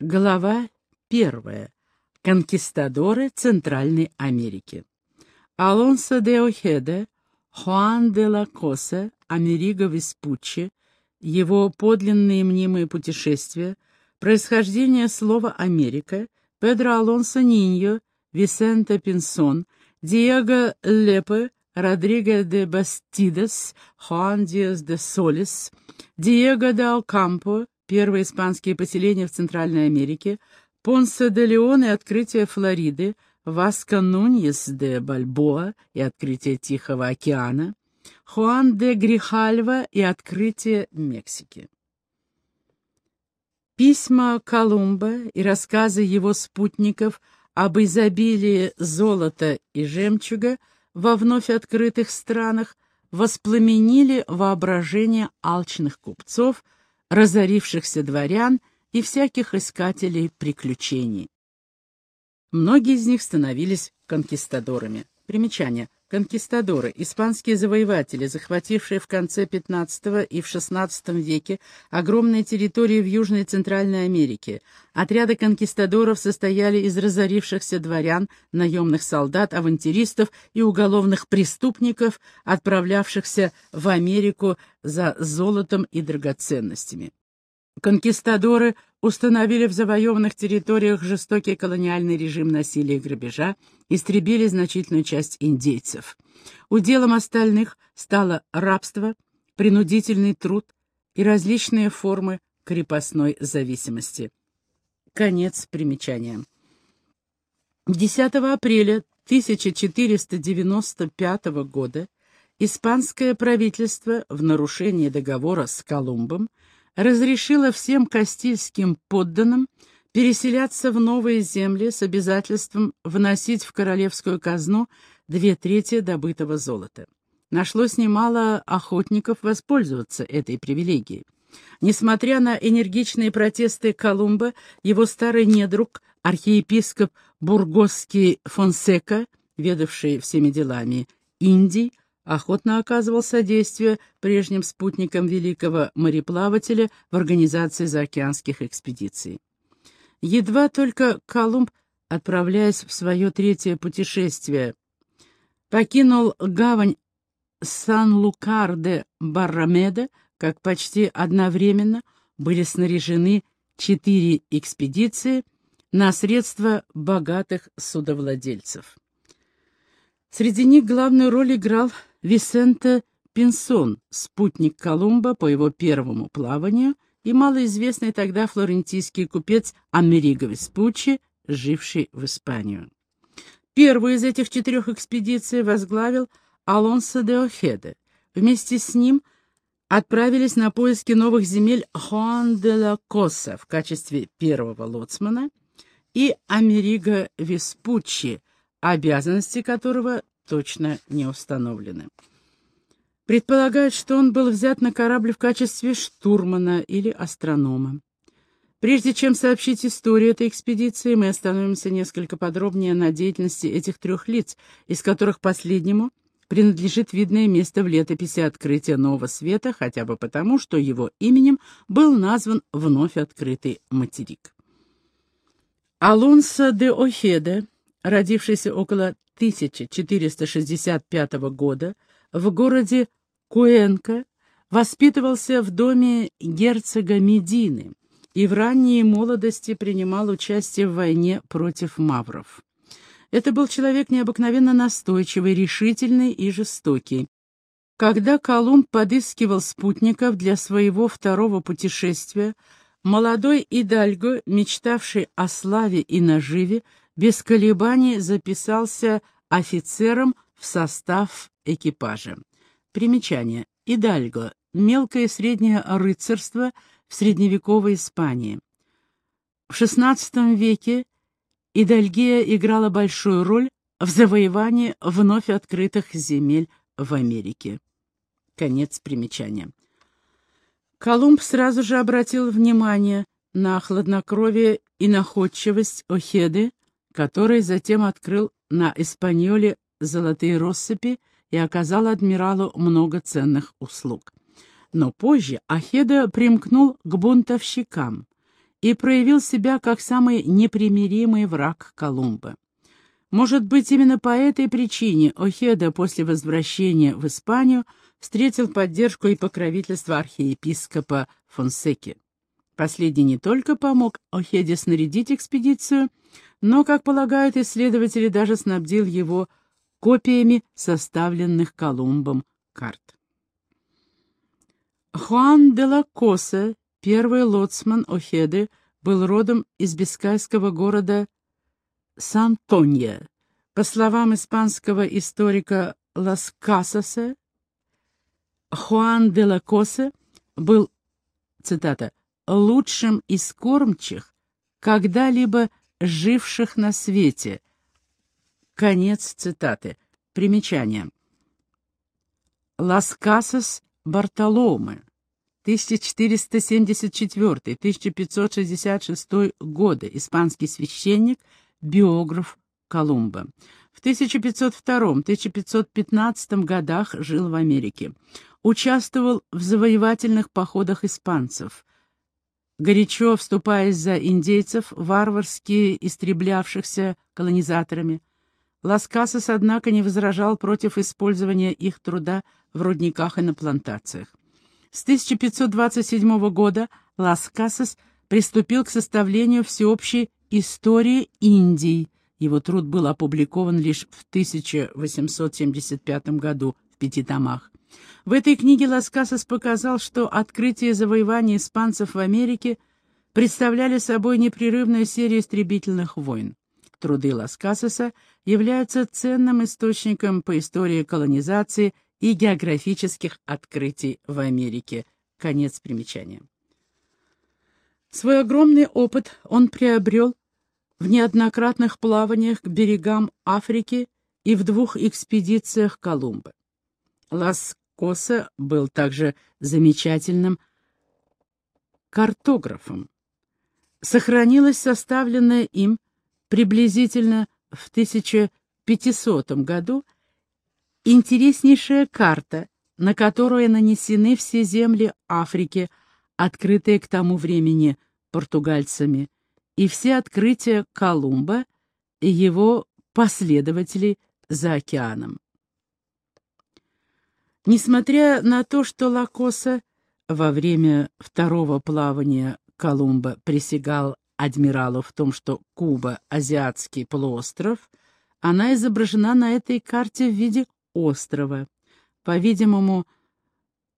Глава первая. Конкистадоры Центральной Америки. Алонсо де Охеде Хуан де ла Коса, Америго Веспуччи, его подлинные мнимые путешествия, происхождение слова «Америка», Педро Алонсо Ниньо, Висенте Пинсон, Диего Лепе, Родриго де Бастидес, Хуан Диас де Солис, Диего де Алкампо, первые испанские поселения в Центральной Америке, Понсе де Леон и открытие Флориды, Васко Нуньес де Бальбоа и открытие Тихого океана, Хуан де Грихальва и открытие Мексики. Письма Колумба и рассказы его спутников об изобилии золота и жемчуга во вновь открытых странах воспламенили воображение алчных купцов, разорившихся дворян и всяких искателей приключений. Многие из них становились конкистадорами. Примечание. Конкистадоры – испанские завоеватели, захватившие в конце XV и в XVI веке огромные территории в Южной и Центральной Америке. Отряды конкистадоров состояли из разорившихся дворян, наемных солдат, авантюристов и уголовных преступников, отправлявшихся в Америку за золотом и драгоценностями. Конкистадоры установили в завоеванных территориях жестокий колониальный режим насилия и грабежа, истребили значительную часть индейцев. Уделом остальных стало рабство, принудительный труд и различные формы крепостной зависимости. Конец примечания. 10 апреля 1495 года испанское правительство в нарушении договора с Колумбом разрешила всем кастильским подданным переселяться в новые земли с обязательством вносить в королевскую казну две трети добытого золота. Нашлось немало охотников воспользоваться этой привилегией. Несмотря на энергичные протесты Колумба, его старый недруг, архиепископ Бургосский Фонсека, ведавший всеми делами Индии, охотно оказывал содействие прежним спутникам великого мореплавателя в организации заокеанских экспедиций. Едва только Колумб, отправляясь в свое третье путешествие, покинул гавань Сан-Лукар-де-Баррамеда, как почти одновременно были снаряжены четыре экспедиции на средства богатых судовладельцев. Среди них главную роль играл Висенте Пинсон, спутник Колумба по его первому плаванию, и малоизвестный тогда флорентийский купец Америго Веспуччи, живший в Испанию. Первую из этих четырех экспедиций возглавил Алонсо де Охеде. Вместе с ним отправились на поиски новых земель Хуан де ла Коса в качестве первого лоцмана и Америго Веспуччи, обязанности которого точно не установлены. Предполагают, что он был взят на корабль в качестве штурмана или астронома. Прежде чем сообщить историю этой экспедиции, мы остановимся несколько подробнее на деятельности этих трех лиц, из которых последнему принадлежит видное место в летописи открытия Нового Света, хотя бы потому, что его именем был назван вновь открытый материк. Алонсо де Охеде, родившийся около 1465 года в городе Куэнка, воспитывался в доме герцога Медины и в ранней молодости принимал участие в войне против мавров. Это был человек необыкновенно настойчивый, решительный и жестокий. Когда Колумб подыскивал спутников для своего второго путешествия, молодой Идальго, мечтавший о славе и наживе, без колебаний записался офицером в состав экипажа. Примечание. Идальго. Мелкое среднее рыцарство в средневековой Испании. В XVI веке Идальгия играла большую роль в завоевании вновь открытых земель в Америке. Конец примечания. Колумб сразу же обратил внимание на хладнокровие и находчивость Охеды, который затем открыл на Испаньоле золотые россыпи и оказал адмиралу много ценных услуг. Но позже Ахеда примкнул к бунтовщикам и проявил себя как самый непримиримый враг Колумба. Может быть, именно по этой причине Охеда после возвращения в Испанию встретил поддержку и покровительство архиепископа Фонсеки. Последний не только помог Охеде снарядить экспедицию, но, как полагают исследователи, даже снабдил его копиями составленных Колумбом карт. Хуан де ла Коса, первый лоцман Охеды, был родом из бискайского города Сантонья. По словам испанского историка Лас Касаса, Хуан де ла Коса был, цитата, «лучшим из кормчих, когда-либо живших на свете. Конец цитаты. Примечание. Лас Касас Бартоломе, 1474-1566 годы, испанский священник, биограф Колумба. В 1502-1515 годах жил в Америке. Участвовал в завоевательных походах испанцев горячо вступаясь за индейцев, варварски истреблявшихся колонизаторами. Ласкасос, однако, не возражал против использования их труда в рудниках и на плантациях. С 1527 года Ласкасос приступил к составлению всеобщей истории Индии. Его труд был опубликован лишь в 1875 году в пяти томах. В этой книге Ласкасос показал, что открытие и завоевание испанцев в Америке представляли собой непрерывную серию истребительных войн. Труды Ласкасоса являются ценным источником по истории колонизации и географических открытий в Америке. Конец примечания. Свой огромный опыт он приобрел в неоднократных плаваниях к берегам Африки и в двух экспедициях Колумба. Лас Коса был также замечательным картографом. Сохранилась составленная им приблизительно в 1500 году интереснейшая карта, на которую нанесены все земли Африки, открытые к тому времени португальцами, и все открытия Колумба и его последователей за океаном. Несмотря на то, что Лакоса во время второго плавания Колумба присягал адмиралу в том, что Куба — азиатский полуостров, она изображена на этой карте в виде острова. По-видимому,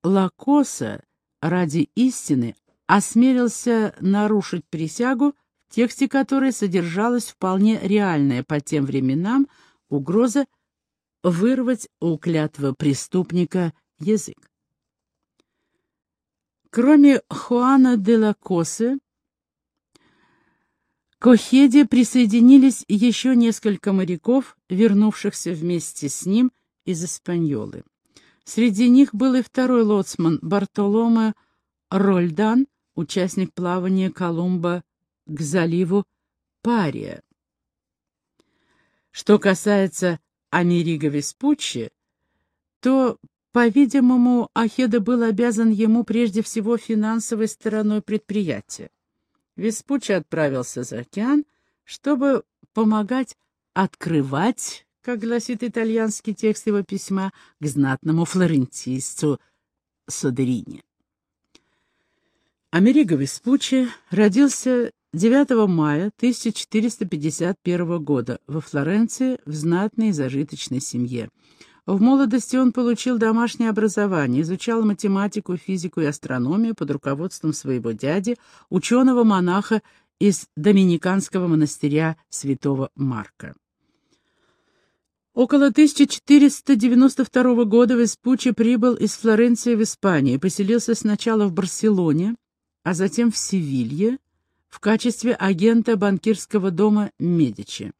Лакоса ради истины осмелился нарушить присягу, в тексте которой содержалась вполне реальная по тем временам угроза вырвать у клятвы преступника язык. Кроме Хуана де ла Косы, к Охеде присоединились еще несколько моряков, вернувшихся вместе с ним из Испаньолы. Среди них был и второй лоцман Бартоломе Рольдан, участник плавания Колумба к заливу Пария. Что касается Америго Веспуччи, то, по-видимому, Ахеда был обязан ему прежде всего финансовой стороной предприятия. Веспуччи отправился за океан, чтобы помогать открывать, как гласит итальянский текст его письма, к знатному флорентийцу Содерини. Америго Веспуччи родился 9 мая 1451 года во Флоренции в знатной и зажиточной семье. В молодости он получил домашнее образование, изучал математику, физику и астрономию под руководством своего дяди, ученого-монаха из Доминиканского монастыря святого Марка. Около 1492 года Веспуччи прибыл из Флоренции в Испанию поселился сначала в Барселоне, а затем в Севилье в качестве агента банкирского дома Медичи.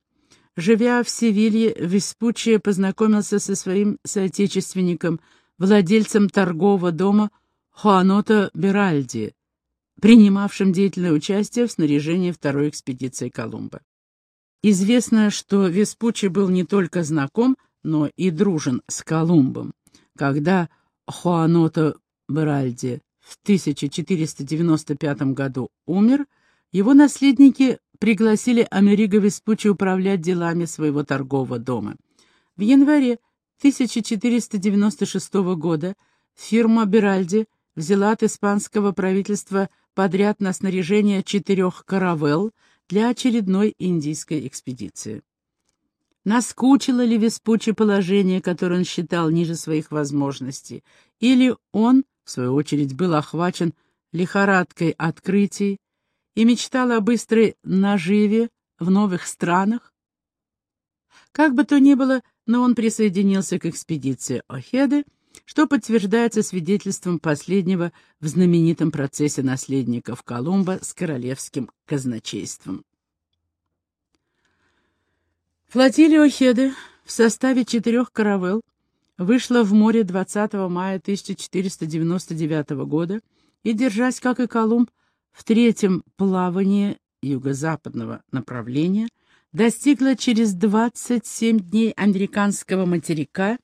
Живя в Севилье, Веспуччи познакомился со своим соотечественником, владельцем торгового дома Хуаното Беральди, принимавшим деятельное участие в снаряжении второй экспедиции Колумба. Известно, что Веспуччи был не только знаком, но и дружен с Колумбом. Когда Хуаното Беральди в 1495 году умер, его наследники пригласили Америго Веспуччи управлять делами своего торгового дома. В январе 1496 года фирма Беральди взяла от испанского правительства подряд на снаряжение четырех каравелл для очередной индийской экспедиции. Наскучило ли Веспуччи положение, которое он считал ниже своих возможностей, или он, в свою очередь, был охвачен лихорадкой открытий и мечтал о быстрой наживе в новых странах. Как бы то ни было, но он присоединился к экспедиции Охеды, что подтверждается свидетельством последнего в знаменитом процессе наследников Колумба с королевским казначейством. Флотилия Охеды в составе четырех каравелл вышла в море 20 мая 1499 года и, держась, как и Колумб, в третьем плавании юго-западного направления достигла через 27 дней американского материка,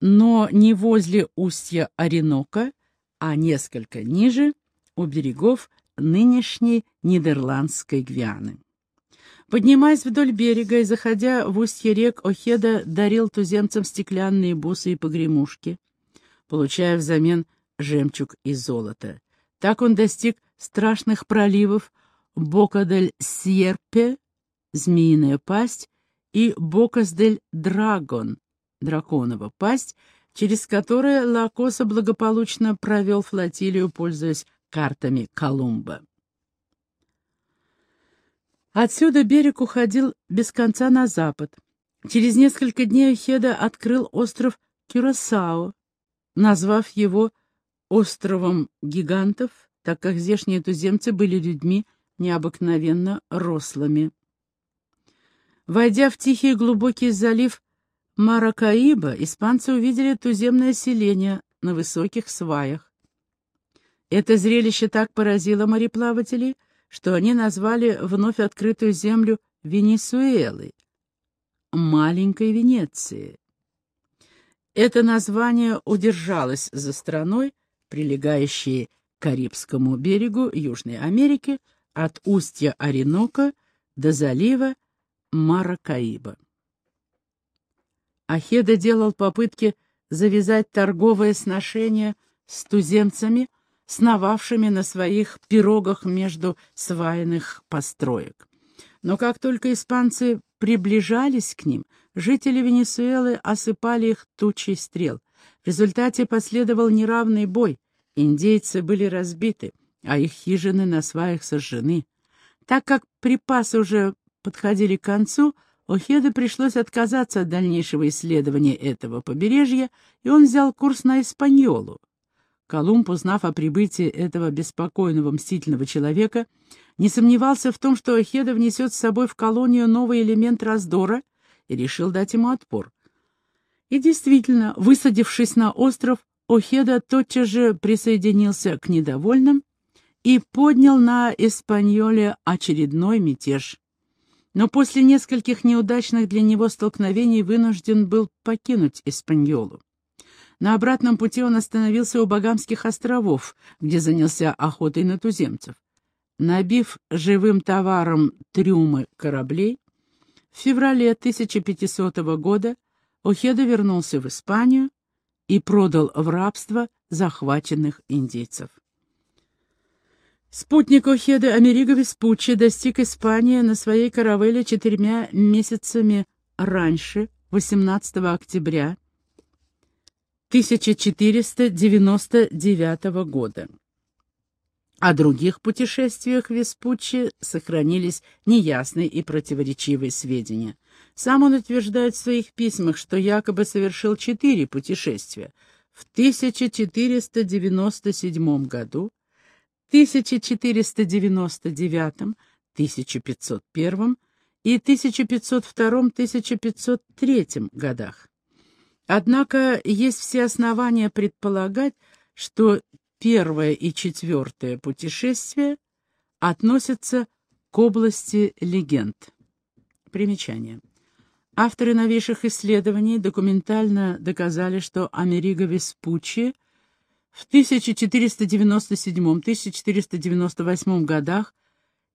но не возле устья Оренока, а несколько ниже, у берегов нынешней Нидерландской Гвианы. Поднимаясь вдоль берега и заходя в устье рек, Охеда дарил туземцам стеклянные бусы и погремушки, получая взамен жемчуг и золото. Так он достиг страшных проливов Бока-дель-Сьерпе, Змеиная пасть, и Бокас-дель-Драгон, Драконова пасть, через которые Лакоса благополучно провел флотилию, пользуясь картами Колумба. Отсюда берег уходил без конца на запад. Через несколько дней Хеда открыл остров Кюрасао, назвав его островом гигантов, так как здешние туземцы были людьми необыкновенно рослыми. Войдя в тихий глубокий залив Маракаиба, испанцы увидели туземное селение на высоких сваях. Это зрелище так поразило мореплавателей, что они назвали вновь открытую землю Венесуэлой, маленькой Венецией. Это название удержалось за страной, прилегающей Карибскому берегу Южной Америки от устья Оренока до залива Маракаиба. Ахеда делал попытки завязать торговые сношения с туземцами, сновавшими на своих пирогах между свайных построек. Но как только испанцы приближались к ним, жители Венесуэлы осыпали их тучей стрел. В результате последовал неравный бой. Индейцы были разбиты, а их хижины на сваях сожжены. Так как припасы уже подходили к концу, Охеде пришлось отказаться от дальнейшего исследования этого побережья, и он взял курс на Испаньолу. Колумб, узнав о прибытии этого беспокойного мстительного человека, не сомневался в том, что Охеда внесет с собой в колонию новый элемент раздора и решил дать ему отпор. И действительно, высадившись на остров, Охеда тотчас же присоединился к недовольным и поднял на Эспаньоле очередной мятеж. Но после нескольких неудачных для него столкновений вынужден был покинуть Эспаньолу. На обратном пути он остановился у Багамских островов, где занялся охотой на туземцев. Набив живым товаром трюмы кораблей, в феврале 1500 года Охеда вернулся в Испанию и продал в рабство захваченных индейцев. Спутник Охеды Америго Веспуччи достиг Испании на своей каравелле четырьмя месяцами раньше, 18 октября 1499 года. О других путешествиях Веспуччи сохранились неясные и противоречивые сведения. Сам он утверждает в своих письмах, что якобы совершил четыре путешествия в 1497 году, 1499, 1501 и 1502-1503 годах. Однако есть все основания предполагать, что первое и четвертое путешествия относятся к области легенд. Примечание. Авторы новейших исследований документально доказали, что Америго Веспуччи в 1497-1498 годах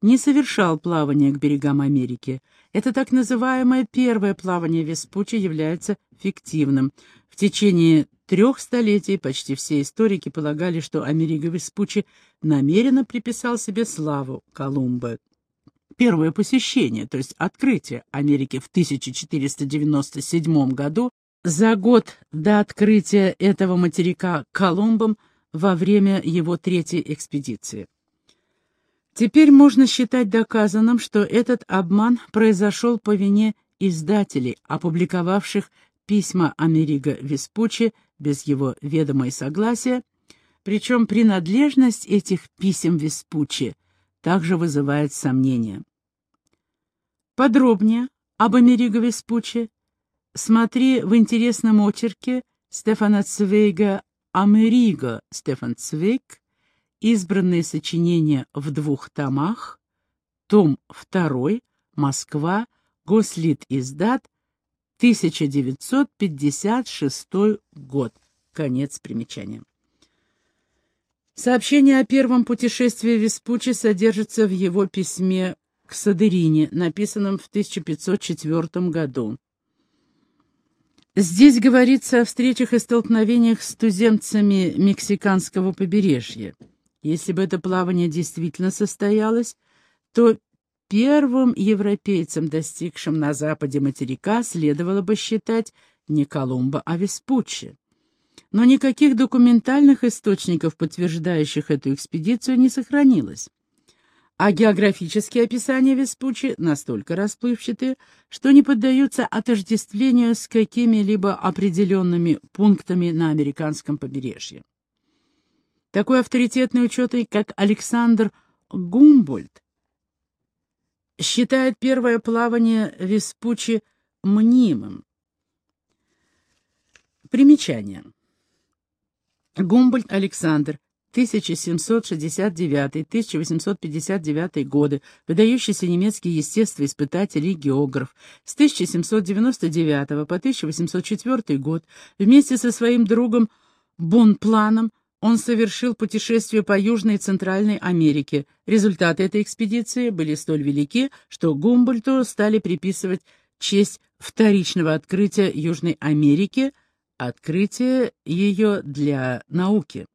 не совершал плавания к берегам Америки. Это так называемое первое плавание Веспуччи является фиктивным. В течение трех столетий почти все историки полагали, что Америго Веспуччи намеренно приписал себе славу Колумба. Первое посещение, то есть открытие Америки в 1497 году, за год до открытия этого материка Колумбом во время его третьей экспедиции. Теперь можно считать доказанным, что этот обман произошел по вине издателей, опубликовавших письма Америго Веспуччи без его ведома и согласия, причем принадлежность этих писем Веспуччи также вызывает сомнения. Подробнее об Америго Веспуччи смотри в интересном очерке Стефана Цвейга «Америго» Стефан Цвейг Избранные сочинения в двух томах. Том 2. Москва. Гослит издат. 1956 год. Конец примечания. Сообщение о первом путешествии Веспуччи содержится в его письме к Садерине, написанном в 1504 году. Здесь говорится о встречах и столкновениях с туземцами мексиканского побережья. Если бы это плавание действительно состоялось, то первым европейцем, достигшим на западе материка, следовало бы считать не Колумба, а Веспуччи. Но никаких документальных источников, подтверждающих эту экспедицию, не сохранилось. А географические описания Веспуччи настолько расплывчаты, что не поддаются отождествлению с какими-либо определенными пунктами на американском побережье. Такой авторитетный ученый, как Александр Гумбольд, считает первое плавание Веспуччи мнимым. Примечание. Гумбольд Александр, 1769-1859 годы, выдающийся немецкий естествоиспытатель и географ. С 1799 по 1804 год вместе со своим другом Бонпланом он совершил путешествие по Южной и Центральной Америке. Результаты этой экспедиции были столь велики, что Гумбольту стали приписывать честь вторичного открытия Южной Америки, открытия ее для науки.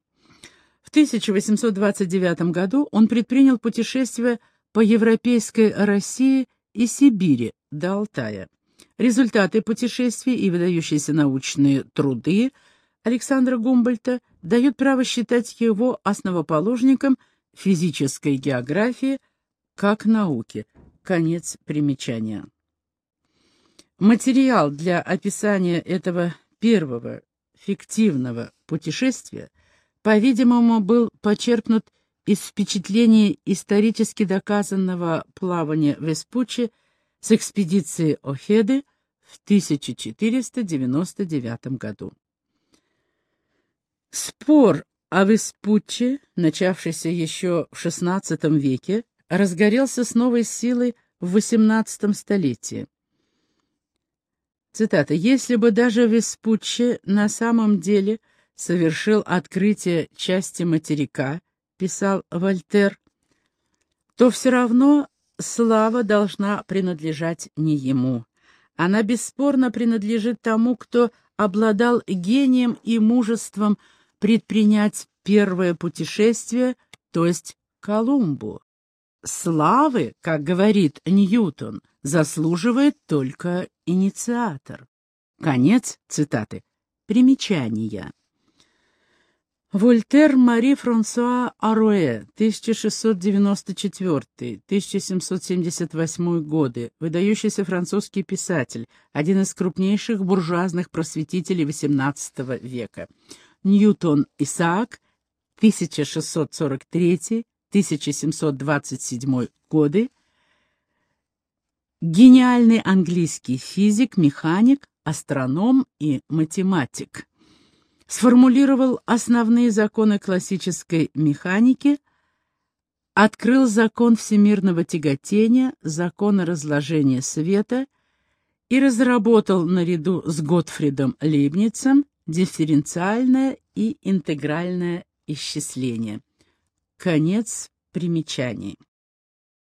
В 1829 году он предпринял путешествие по европейской России и Сибири до Алтая. Результаты путешествий и выдающиеся научные труды – Александра Гумбольта дают право считать его основоположником физической географии как науки. Конец примечания. Материал для описания этого первого фиктивного путешествия по-видимому, был почерпнут из впечатлений исторически доказанного плавания Веспуччи с экспедиции Охеды в 1499 году. Спор о Веспуччи, начавшийся еще в XVI веке, разгорелся с новой силой в XVIII столетии. Цитата. «Если бы даже Веспуччи на самом деле совершил открытие части материка, писал Вольтер, то все равно слава должна принадлежать не ему. Она бесспорно принадлежит тому, кто обладал гением и мужеством предпринять первое путешествие, то есть Колумбу. Славы, как говорит Ньютон, заслуживает только инициатор. Конец цитаты. Примечания. Вольтер Мари Франсуа Аруэ, 1694-1778 годы, выдающийся французский писатель, один из крупнейших буржуазных просветителей XVIII века. Ньютон Исаак, 1643-1727 годы, гениальный английский физик, механик, астроном и математик сформулировал основные законы классической механики, открыл закон всемирного тяготения, закон разложения света и разработал наряду с Готфридом Лейбницем дифференциальное и интегральное исчисление. Конец примечаний.